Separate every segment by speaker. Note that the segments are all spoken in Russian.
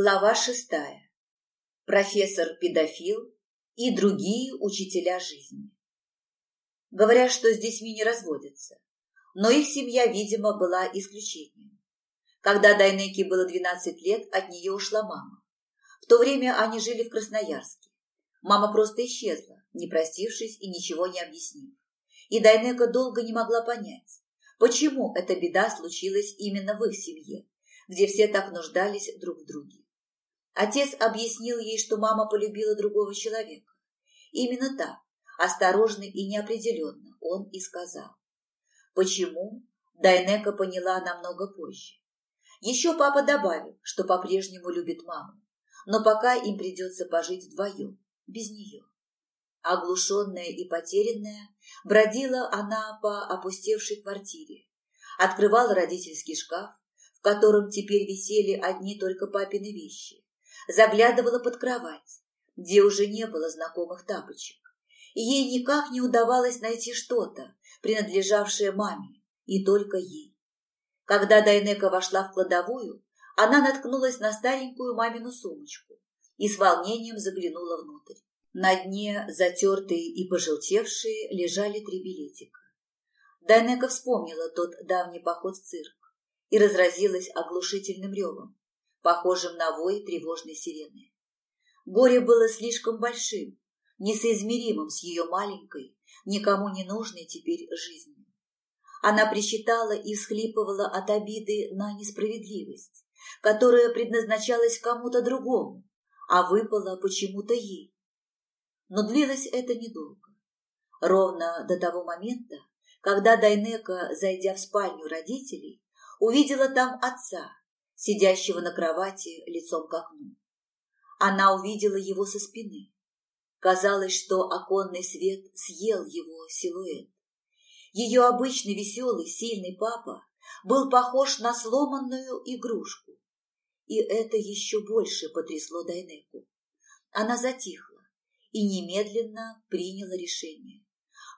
Speaker 1: Глава шестая. Профессор-педофил и другие учителя жизни. Говорят, что с детьми не разводятся, но их семья, видимо, была исключением. Когда Дайнеке было 12 лет, от нее ушла мама. В то время они жили в Красноярске. Мама просто исчезла, не простившись и ничего не объяснив. И Дайнека долго не могла понять, почему эта беда случилась именно в их семье где все так нуждались друг в друге. Отец объяснил ей, что мама полюбила другого человека. Именно так, осторожно и неопределенно, он и сказал. Почему? Дайнека поняла намного позже. Еще папа добавил, что по-прежнему любит маму, но пока им придется пожить вдвоем, без нее. Оглушенная и потерянная, бродила она по опустевшей квартире, открывала родительский шкаф, в котором теперь висели одни только папины вещи, заглядывала под кровать, где уже не было знакомых тапочек. И ей никак не удавалось найти что-то, принадлежавшее маме, и только ей. Когда Дайнека вошла в кладовую, она наткнулась на старенькую мамину сумочку и с волнением заглянула внутрь. На дне, затертые и пожелтевшие, лежали три билетика. Дайнека вспомнила тот давний поход в цирк и разразилась оглушительным ревом, похожим на вой тревожной сирены. Горе было слишком большим, несоизмеримым с ее маленькой, никому не нужной теперь жизнью. Она причитала и всхлипывала от обиды на несправедливость, которая предназначалась кому-то другому, а выпала почему-то ей. Но длилось это недолго. Ровно до того момента, когда Дайнека, зайдя в спальню родителей, увидела там отца, сидящего на кровати лицом к окну. Она увидела его со спины. Казалось, что оконный свет съел его силуэт. Ее обычный веселый, сильный папа был похож на сломанную игрушку. И это еще больше потрясло Дайнеку. Она затихла и немедленно приняла решение.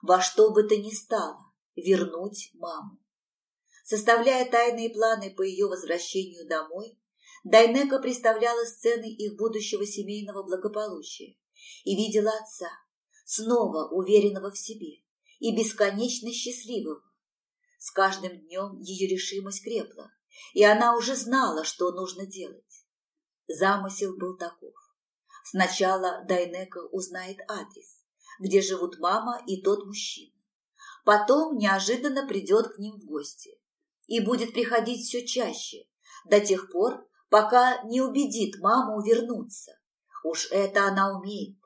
Speaker 1: Во что бы то ни стало вернуть маму. Составляя тайные планы по ее возвращению домой, Дайнека представляла сцены их будущего семейного благополучия и видела отца, снова уверенного в себе и бесконечно счастливого. С каждым днем ее решимость крепла, и она уже знала, что нужно делать. Замысел был таков. Сначала Дайнека узнает адрес, где живут мама и тот мужчина. Потом неожиданно придет к ним в гости и будет приходить все чаще, до тех пор, пока не убедит маму вернуться. Уж это она умеет.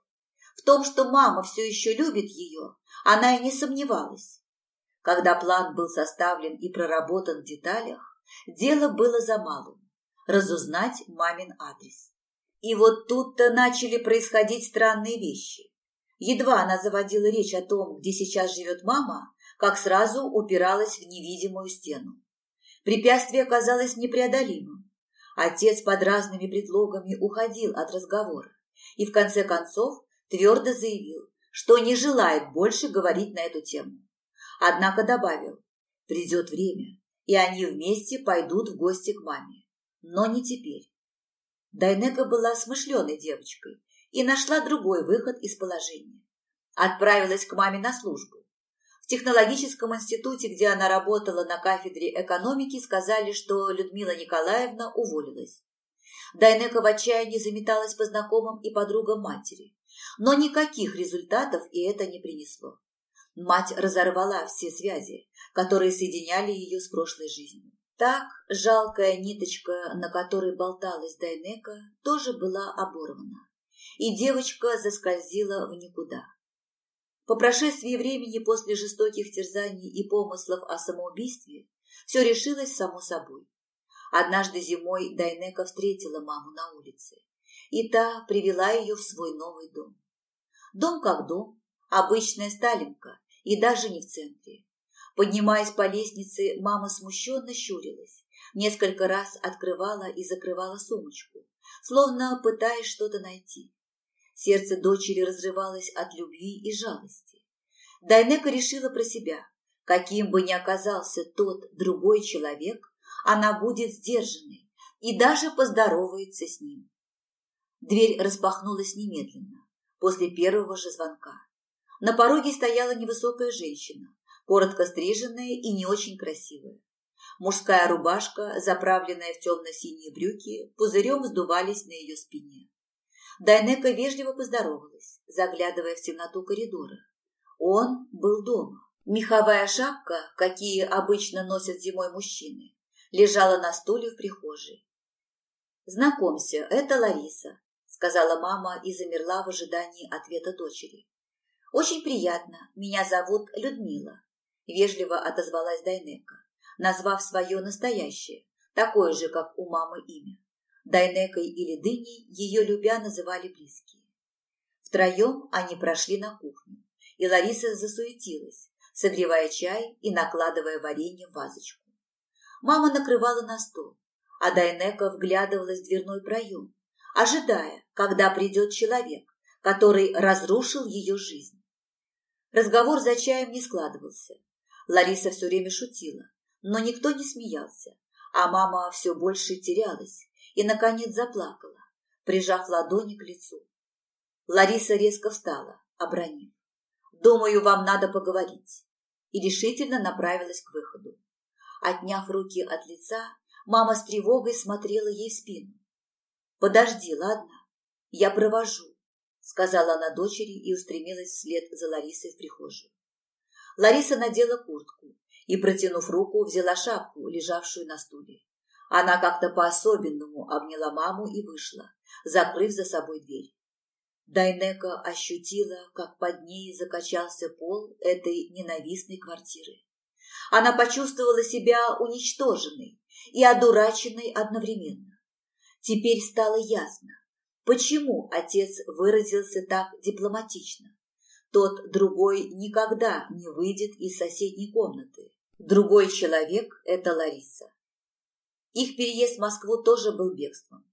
Speaker 1: В том, что мама все еще любит ее, она и не сомневалась. Когда план был составлен и проработан в деталях, дело было за малым – разузнать мамин адрес. И вот тут-то начали происходить странные вещи. Едва она заводила речь о том, где сейчас живет мама, как сразу упиралась в невидимую стену. Препятствие оказалось непреодолимым. Отец под разными предлогами уходил от разговора и в конце концов твердо заявил, что не желает больше говорить на эту тему. Однако добавил, придет время, и они вместе пойдут в гости к маме. Но не теперь. Дайнека была смышленой девочкой и нашла другой выход из положения. Отправилась к маме на службу в технологическом институте, где она работала на кафедре экономики, сказали, что Людмила Николаевна уволилась. Дайнека в отчаянии заметалась по знакомым и подругам матери. Но никаких результатов и это не принесло. Мать разорвала все связи, которые соединяли ее с прошлой жизнью. Так жалкая ниточка, на которой болталась Дайнека, тоже была оборвана, и девочка заскользила в никуда. По прошествии времени после жестоких терзаний и помыслов о самоубийстве все решилось само собой. Однажды зимой Дайнека встретила маму на улице, и та привела ее в свой новый дом. Дом как дом, обычная сталинка, и даже не в центре. Поднимаясь по лестнице, мама смущенно щурилась, несколько раз открывала и закрывала сумочку, словно пытаясь что-то найти. Сердце дочери разрывалось от любви и жалости. Дайнека решила про себя, каким бы ни оказался тот другой человек, она будет сдержанной, и даже поздоровается с ним. Дверь распахнулась немедленно, после первого же звонка. На пороге стояла невысокая женщина, коротко стриженная и не очень красивая. Мужская рубашка, заправленная в темно-синие брюки, пузырем вздувались на ее спине. Дайнека вежливо поздоровалась, заглядывая в темноту коридора. Он был дома. Меховая шапка, какие обычно носят зимой мужчины, лежала на стуле в прихожей. «Знакомься, это Лариса», — сказала мама и замерла в ожидании ответа дочери. «Очень приятно. Меня зовут Людмила», — вежливо отозвалась Дайнека назвав свое настоящее, такое же, как у мамы имя. Дайнекой или Дыней ее любя называли близкие. Втроем они прошли на кухню, и Лариса засуетилась, согревая чай и накладывая варенье в вазочку. Мама накрывала на стол, а Дайнека вглядывалась в дверной проем, ожидая, когда придет человек, который разрушил ее жизнь. Разговор за чаем не складывался. Лариса все время шутила, но никто не смеялся, а мама все больше терялась и, наконец, заплакала, прижав ладони к лицу. Лариса резко встала, обронив. «Думаю, вам надо поговорить», и решительно направилась к выходу. Отняв руки от лица, мама с тревогой смотрела ей в спину. «Подожди, ладно? Я провожу», — сказала она дочери и устремилась вслед за Ларисой в прихожую. Лариса надела куртку и, протянув руку, взяла шапку, лежавшую на стуле. Она как-то по-особенному обняла маму и вышла, закрыв за собой дверь. Дайнека ощутила, как под ней закачался пол этой ненавистной квартиры. Она почувствовала себя уничтоженной и одураченной одновременно. Теперь стало ясно, почему отец выразился так дипломатично. Тот другой никогда не выйдет из соседней комнаты, Другой человек – это Лариса. Их переезд в Москву тоже был бегством.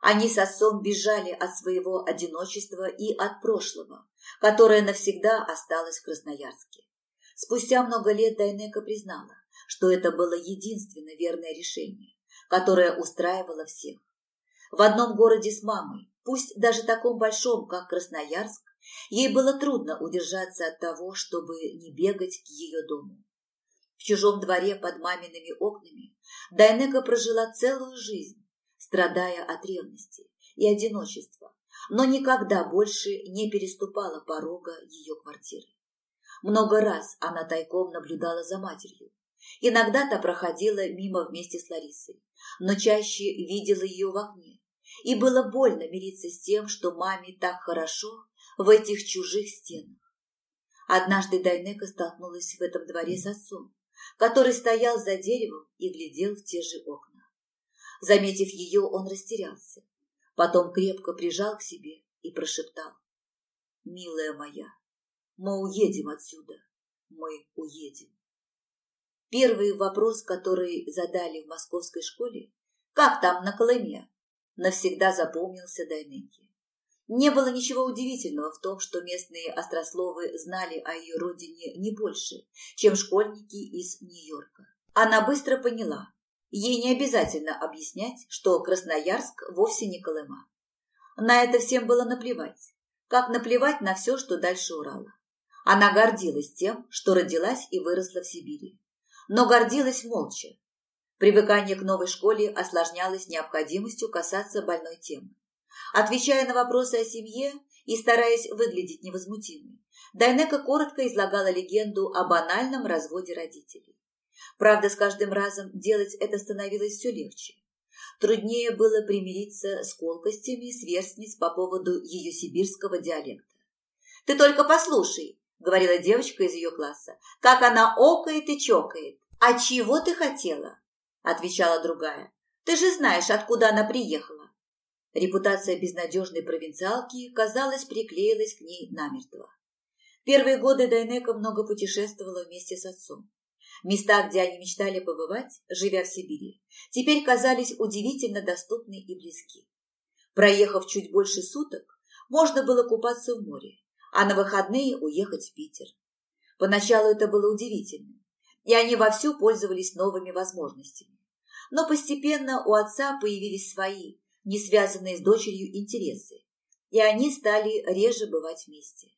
Speaker 1: Они с отцом бежали от своего одиночества и от прошлого, которое навсегда осталось в Красноярске. Спустя много лет Дайнека признала, что это было единственное верное решение, которое устраивало всех. В одном городе с мамой, пусть даже таком большом, как Красноярск, ей было трудно удержаться от того, чтобы не бегать к ее дому. В чужом дворе под мамиными окнами Дайнека прожила целую жизнь, страдая от ревности и одиночества, но никогда больше не переступала порога ее квартиры. Много раз она тайком наблюдала за матерью. Иногда та проходила мимо вместе с Ларисой, но чаще видела ее в окне. И было больно мириться с тем, что маме так хорошо в этих чужих стенах. Однажды Дайнека столкнулась в этом дворе с отцом, который стоял за деревом и глядел в те же окна. Заметив ее, он растерялся, потом крепко прижал к себе и прошептал. «Милая моя, мы уедем отсюда, мы уедем». Первый вопрос, который задали в московской школе, «Как там на Колыме?» навсегда запомнился Дайнеке. Не было ничего удивительного в том, что местные острословы знали о ее родине не больше, чем школьники из Нью-Йорка. Она быстро поняла, ей не обязательно объяснять, что Красноярск вовсе не Колыма. На это всем было наплевать, как наплевать на все, что дальше Урала. Она гордилась тем, что родилась и выросла в Сибири. Но гордилась молча. Привыкание к новой школе осложнялось необходимостью касаться больной темы. Отвечая на вопросы о семье и стараясь выглядеть невозмутимой, Дайнека коротко излагала легенду о банальном разводе родителей. Правда, с каждым разом делать это становилось все легче. Труднее было примириться с колкостями сверстниц по поводу ее сибирского диалекта. «Ты только послушай», — говорила девочка из ее класса, «как она окает и чокает». «А чего ты хотела?» — отвечала другая. «Ты же знаешь, откуда она приехала». Репутация безнадежной провинциалки, казалось, приклеилась к ней намертво. Первые годы Дайнека много путешествовала вместе с отцом. Места, где они мечтали побывать, живя в Сибири, теперь казались удивительно доступны и близки. Проехав чуть больше суток, можно было купаться в море, а на выходные уехать в Питер. Поначалу это было удивительно, и они вовсю пользовались новыми возможностями. Но постепенно у отца появились свои, не связанные с дочерью интересы, и они стали реже бывать вместе.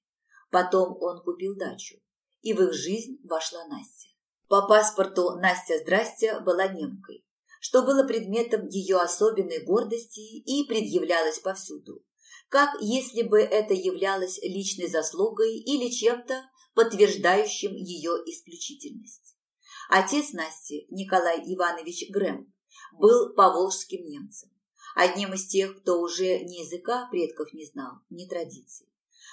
Speaker 1: Потом он купил дачу, и в их жизнь вошла Настя. По паспорту Настя Здрасте была немкой, что было предметом ее особенной гордости и предъявлялось повсюду, как если бы это являлось личной заслугой или чем-то, подтверждающим ее исключительность. Отец Насти, Николай Иванович Грэм, был поволжским немцем, одним из тех, кто уже ни языка предков не знал, ни традиций.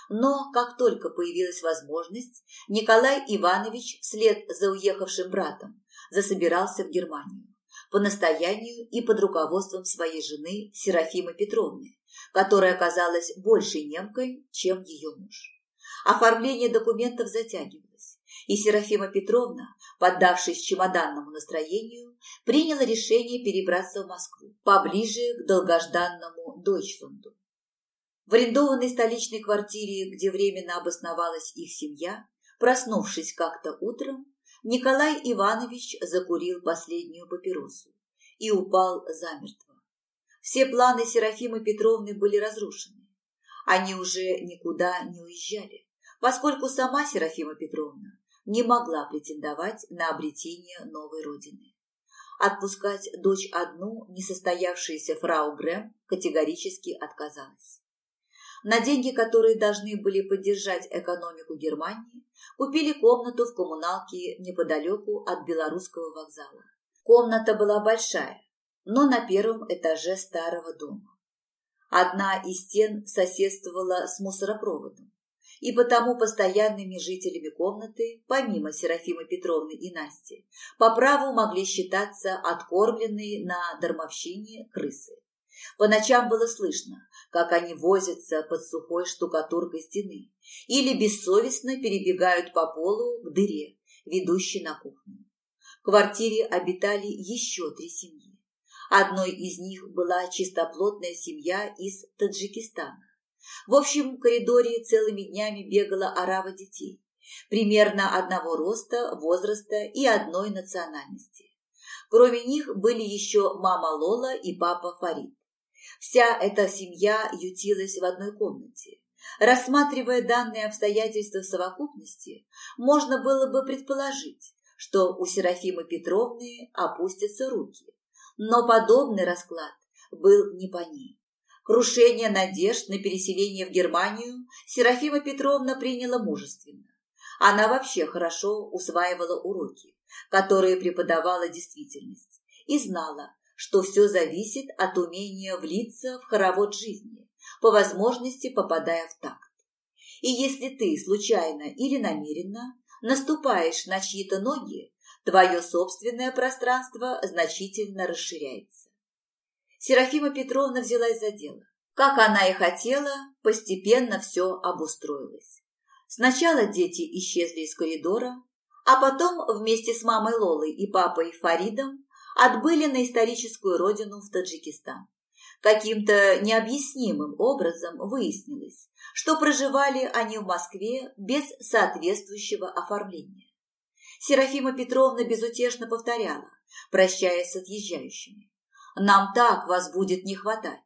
Speaker 1: Но как только появилась возможность, Николай Иванович вслед за уехавшим братом засобирался в Германию по настоянию и под руководством своей жены Серафимы Петровны, которая оказалась большей немкой, чем ее муж. Оформление документов затягивалось, и Серафима Петровна, поддавшись чемоданному настроению, приняла решение перебраться в Москву, поближе к долгожданному Дойчланду. В арендованной столичной квартире, где временно обосновалась их семья, проснувшись как-то утром, Николай Иванович закурил последнюю папиросу и упал замертво. Все планы Серафимы Петровны были разрушены. Они уже никуда не уезжали, поскольку сама Серафима Петровна не могла претендовать на обретение новой родины. Отпускать дочь одну несостоявшаяся фрау Грэм категорически отказалась. На деньги, которые должны были поддержать экономику Германии, купили комнату в коммуналке неподалеку от Белорусского вокзала. Комната была большая, но на первом этаже старого дома. Одна из стен соседствовала с мусоропроводом, и потому постоянными жителями комнаты, помимо Серафимы Петровны и Насти, по праву могли считаться откормленные на дармовщине крысы. По ночам было слышно, как они возятся под сухой штукатуркой стены или бессовестно перебегают по полу к дыре, ведущей на кухню. В квартире обитали еще три семьи. Одной из них была чистоплотная семья из Таджикистана. В общем коридоре целыми днями бегала орава детей, примерно одного роста, возраста и одной национальности. Кроме них были еще мама Лола и папа Фарид. Вся эта семья ютилась в одной комнате. Рассматривая данные обстоятельства в совокупности, можно было бы предположить, что у Серафимы Петровны опустятся руки. Но подобный расклад был не по ней. Крушение надежд на переселение в Германию Серафима Петровна приняла мужественно. Она вообще хорошо усваивала уроки, которые преподавала действительность, и знала, что все зависит от умения влиться в хоровод жизни, по возможности попадая в такт. И если ты случайно или намеренно наступаешь на чьи-то ноги, твое собственное пространство значительно расширяется. Серафима Петровна взялась за дело. Как она и хотела, постепенно все обустроилось. Сначала дети исчезли из коридора, а потом вместе с мамой Лолой и папой Фаридом отбыли на историческую родину в Таджикистан. Каким-то необъяснимым образом выяснилось, что проживали они в Москве без соответствующего оформления. Серафима Петровна безутешно повторяла, прощаясь с отъезжающими. «Нам так вас будет не хватать».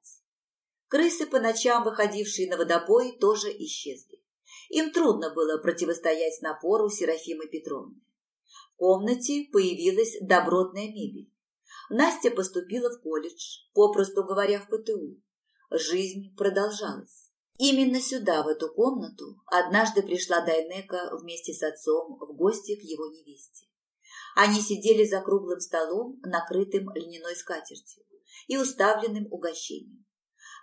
Speaker 1: Крысы, по ночам выходившие на водопой, тоже исчезли. Им трудно было противостоять напору Серафимы Петровны. В комнате появилась добротная мебель. Настя поступила в колледж, попросту говоря, в ПТУ. Жизнь продолжалась. Именно сюда, в эту комнату, однажды пришла Дайнека вместе с отцом в гости к его невесте. Они сидели за круглым столом, накрытым льняной скатертью и уставленным угощением.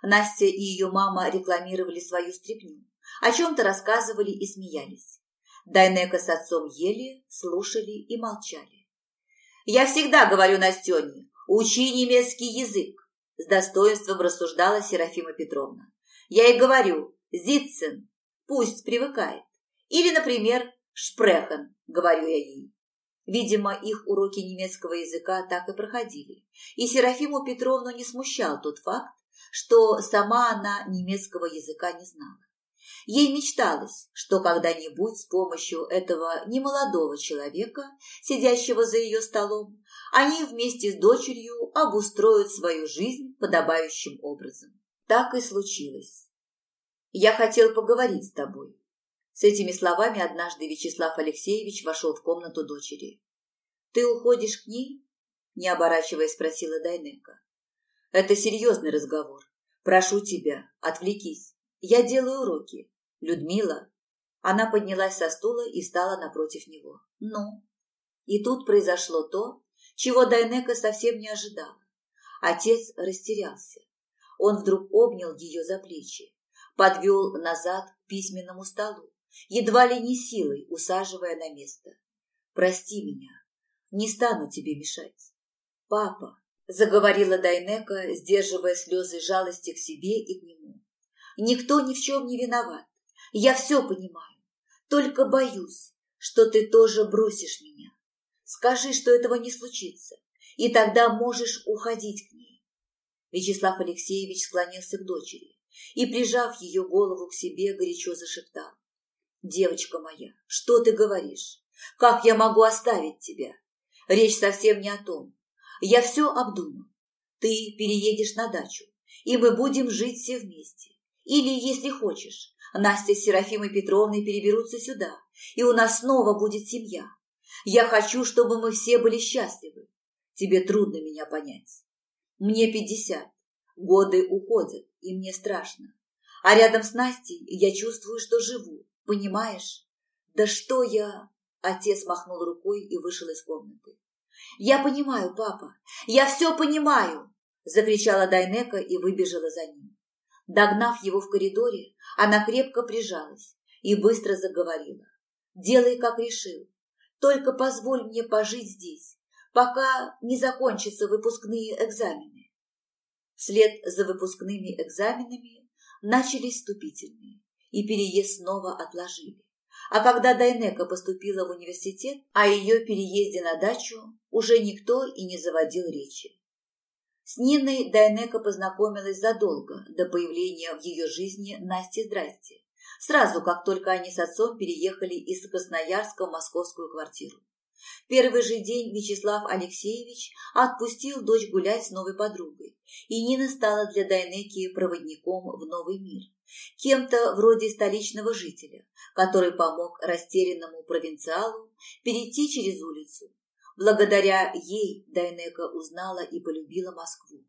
Speaker 1: Настя и ее мама рекламировали свою стряпню, о чем-то рассказывали и смеялись. Дайнека с отцом ели, слушали и молчали. Я всегда говорю Настене, учи немецкий язык, с достоинством рассуждала Серафима Петровна. Я ей говорю, зитцен, пусть привыкает. Или, например, шпрехен, говорю я ей. Видимо, их уроки немецкого языка так и проходили. И Серафиму Петровну не смущал тот факт, что сама она немецкого языка не знала. Ей мечталось, что когда-нибудь с помощью этого немолодого человека, сидящего за ее столом, они вместе с дочерью обустроят свою жизнь подобающим образом. Так и случилось. «Я хотел поговорить с тобой». С этими словами однажды Вячеслав Алексеевич вошел в комнату дочери. «Ты уходишь к ней?» – не оборачиваясь, спросила Дайнека. «Это серьезный разговор. Прошу тебя, отвлекись. Я делаю уроки. Людмила». Она поднялась со стула и стала напротив него. «Ну?» И тут произошло то, чего Дайнека совсем не ожидала. Отец растерялся. Он вдруг обнял ее за плечи, подвел назад к письменному столу, едва ли не силой усаживая на место. «Прости меня, не стану тебе мешать». «Папа», — заговорила Дайнека, сдерживая слезы жалости к себе и к нему, «никто ни в чем не виноват. Я все понимаю, только боюсь, что ты тоже бросишь меня. Скажи, что этого не случится, и тогда можешь уходить к ней. Вячеслав Алексеевич склонился к дочери и, прижав ее голову к себе, горячо зашептал. «Девочка моя, что ты говоришь? Как я могу оставить тебя? Речь совсем не о том. Я все обдумал. Ты переедешь на дачу, и мы будем жить все вместе. Или, если хочешь, Настя с Серафимой Петровной переберутся сюда, и у нас снова будет семья. Я хочу, чтобы мы все были счастливы. Тебе трудно меня понять. Мне пятьдесят. Годы уходят, и мне страшно. А рядом с Настей я чувствую, что живу. Понимаешь? Да что я... Отец махнул рукой и вышел из комнаты. «Я понимаю, папа, я все понимаю!» Закричала Дайнека и выбежала за ним. Догнав его в коридоре, она крепко прижалась и быстро заговорила. «Делай, как решил. Только позволь мне пожить здесь, пока не закончатся выпускные экзамены. Вслед за выпускными экзаменами начались вступительные, и переезд снова отложили. А когда Дайнека поступила в университет, о ее переезде на дачу уже никто и не заводил речи. С Ниной Дайнека познакомилась задолго до появления в ее жизни Насти Здрасте, сразу как только они с отцом переехали из Красноярска в московскую квартиру. Первый же день Вячеслав Алексеевич отпустил дочь гулять с новой подругой, и Нина стала для Дайнеки проводником в новый мир, кем-то вроде столичного жителя, который помог растерянному провинциалу перейти через улицу. Благодаря ей Дайнека узнала и полюбила Москву.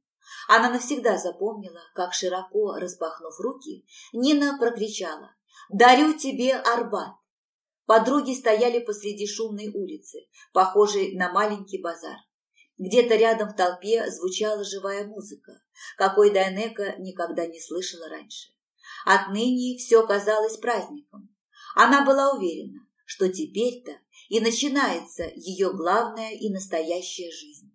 Speaker 1: Она навсегда запомнила, как широко распахнув руки, Нина прокричала «Дарю тебе Арбат!». Подруги стояли посреди шумной улицы, похожей на маленький базар. Где-то рядом в толпе звучала живая музыка, какой Дайнека никогда не слышала раньше. Отныне все казалось праздником. Она была уверена, что теперь-то и начинается ее главная и настоящая жизнь.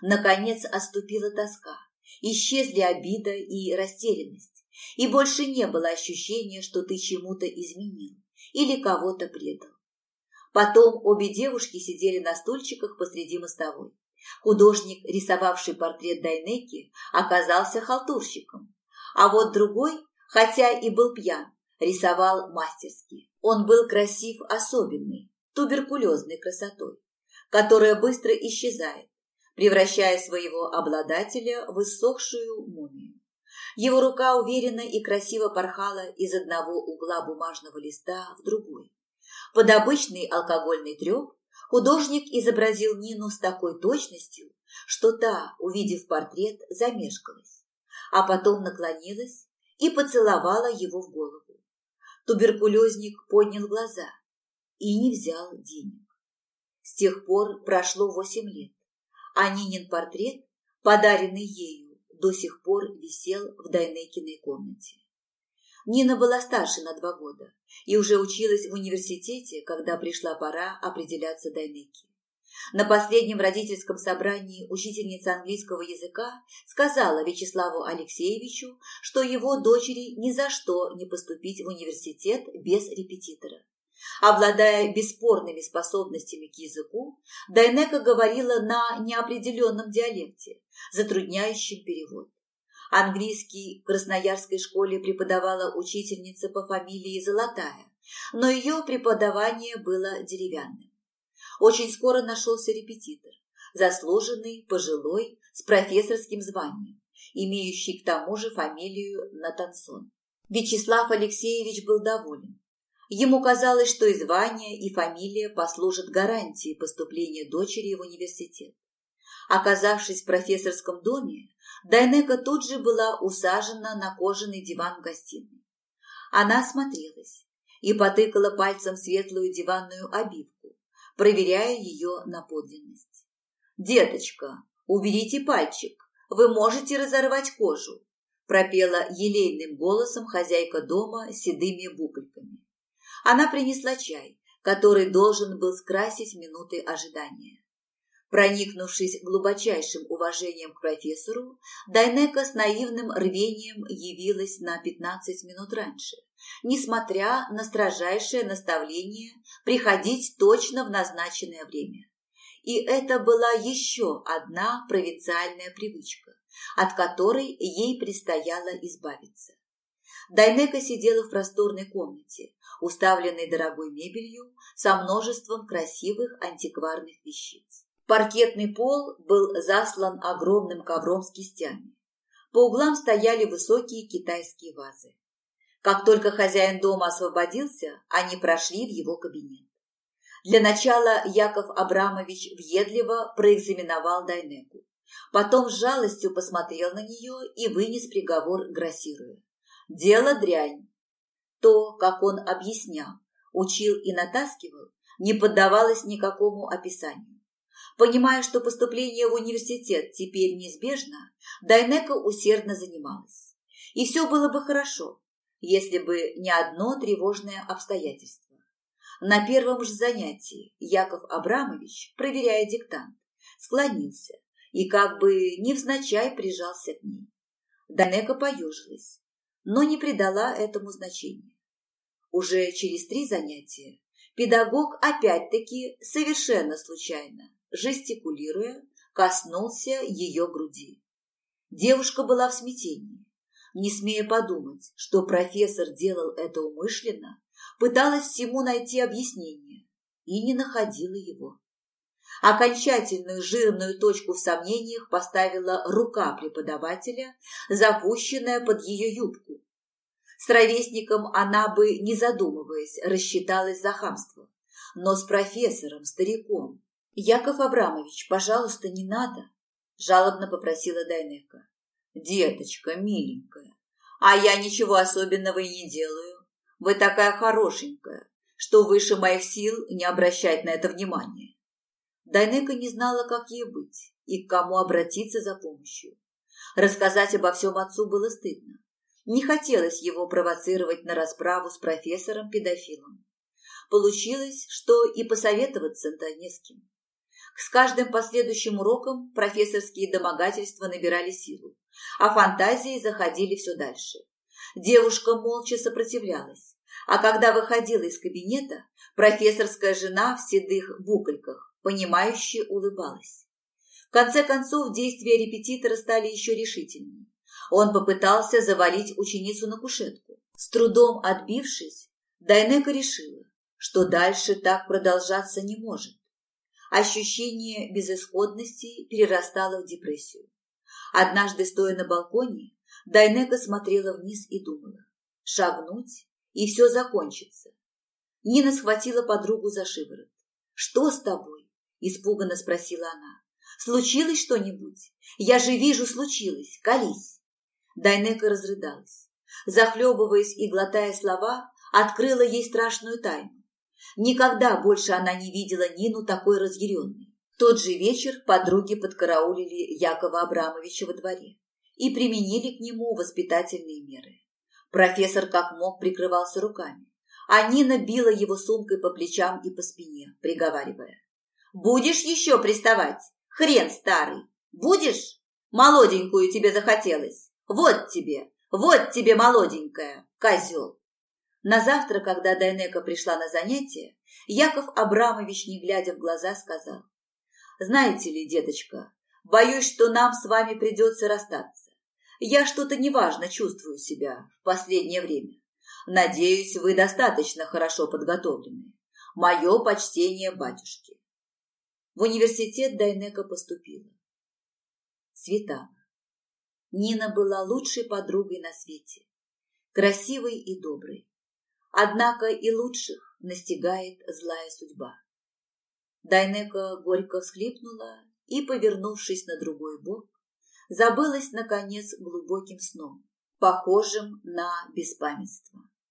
Speaker 1: Наконец оступила тоска, исчезли обида и растерянность. И больше не было ощущения, что ты чему-то изменил или кого-то предал. Потом обе девушки сидели на стульчиках посреди мостовой. Художник, рисовавший портрет Дайнеки, оказался халтурщиком, а вот другой, хотя и был пьян, рисовал мастерски. Он был красив особенной, туберкулезной красотой, которая быстро исчезает, превращая своего обладателя в иссохшую мумию. Его рука уверенно и красиво порхала из одного угла бумажного листа в другой. Под обычный алкогольный треп художник изобразил Нину с такой точностью, что та, увидев портрет, замешкалась, а потом наклонилась и поцеловала его в голову. Туберкулезник поднял глаза и не взял денег. С тех пор прошло восемь лет, а Нинин портрет, подаренный ею, до сих пор висел в Дайнекиной комнате. Нина была старше на два года и уже училась в университете, когда пришла пора определяться Дайнеке. На последнем родительском собрании учительница английского языка сказала Вячеславу Алексеевичу, что его дочери ни за что не поступить в университет без репетитора. Обладая бесспорными способностями к языку, Дайнека говорила на неопределенном диалекте, затрудняющем перевод. Английский в Красноярской школе преподавала учительница по фамилии Золотая, но ее преподавание было деревянным. Очень скоро нашелся репетитор, заслуженный, пожилой, с профессорским званием, имеющий к тому же фамилию Натансон. Вячеслав Алексеевич был доволен. Ему казалось, что и звание, и фамилия послужат гарантией поступления дочери в университет. Оказавшись в профессорском доме, Дайнека тут же была усажена на кожаный диван в гостиной. Она осмотрелась и потыкала пальцем светлую диванную обивку, проверяя ее на подлинность. «Деточка, уберите пальчик, вы можете разорвать кожу», пропела елейным голосом хозяйка дома с седыми букольками. Она принесла чай, который должен был скрасить минуты ожидания. Проникнувшись глубочайшим уважением к профессору, Дайнека с наивным рвением явилась на 15 минут раньше, несмотря на строжайшее наставление приходить точно в назначенное время. И это была еще одна провинциальная привычка, от которой ей предстояло избавиться. Дайнека сидела в просторной комнате, уставленной дорогой мебелью, со множеством красивых антикварных вещиц. Паркетный пол был заслан огромным ковром с кистями. По углам стояли высокие китайские вазы. Как только хозяин дома освободился, они прошли в его кабинет. Для начала Яков Абрамович въедливо проэкзаменовал Дайнеку. Потом с жалостью посмотрел на нее и вынес приговор, грассируя. «Дело дрянь». То, как он объяснял, учил и натаскивал, не поддавалось никакому описанию. Понимая, что поступление в университет теперь неизбежно, Дайнека усердно занималась. И все было бы хорошо, если бы не одно тревожное обстоятельство. На первом же занятии Яков Абрамович, проверяя диктант, склонился и как бы невзначай прижался к ней. Дайнека поежилась, но не придала этому значения. Уже через три занятия педагог опять-таки совершенно случайно жестикулируя, коснулся ее груди. Девушка была в смятении. Не смея подумать, что профессор делал это умышленно, пыталась всему найти объяснение и не находила его. Окончательную жирную точку в сомнениях поставила рука преподавателя, запущенная под ее юбку. С ровесником она бы, не задумываясь, рассчиталась за хамство, но с профессором, стариком, «Яков Абрамович, пожалуйста, не надо!» – жалобно попросила Дайнека. «Деточка, миленькая, а я ничего особенного и не делаю. Вы такая хорошенькая, что выше моих сил не обращать на это внимания». Дайнека не знала, как ей быть и к кому обратиться за помощью. Рассказать обо всем отцу было стыдно. Не хотелось его провоцировать на расправу с профессором-педофилом. Получилось, что и посоветоваться-то не с кем. С каждым последующим уроком профессорские домогательства набирали силу, а фантазии заходили все дальше. Девушка молча сопротивлялась, а когда выходила из кабинета, профессорская жена в седых букольках, понимающе улыбалась. В конце концов, действия репетитора стали еще решительнее. Он попытался завалить ученицу на кушетку. С трудом отбившись, Дайнека решила, что дальше так продолжаться не может. Ощущение безысходности перерастало в депрессию. Однажды, стоя на балконе, Дайнека смотрела вниз и думала. Шагнуть, и все закончится. Нина схватила подругу за шиворот. «Что с тобой?» – испуганно спросила она. «Случилось что-нибудь? Я же вижу, случилось. Колись!» Дайнека разрыдалась. Захлебываясь и глотая слова, открыла ей страшную тайну. Никогда больше она не видела Нину такой разъяренной. Тот же вечер подруги подкараулили Якова Абрамовича во дворе и применили к нему воспитательные меры. Профессор как мог прикрывался руками, а Нина била его сумкой по плечам и по спине, приговаривая. «Будешь еще приставать? Хрен старый! Будешь? Молоденькую тебе захотелось! Вот тебе! Вот тебе молоденькая, козел!» На завтра, когда Дайнека пришла на занятие, Яков Абрамович, не глядя в глаза, сказал. «Знаете ли, деточка, боюсь, что нам с вами придется расстаться. Я что-то неважно чувствую себя в последнее время. Надеюсь, вы достаточно хорошо подготовлены. Мое почтение батюшке. В университет Дайнека поступила. Светала. Нина была лучшей подругой на свете, красивой и доброй. Однако и лучших настигает злая судьба. Дайнека горько всхлипнула и, повернувшись на другой бок, забылась, наконец, глубоким сном, похожим на беспамятство.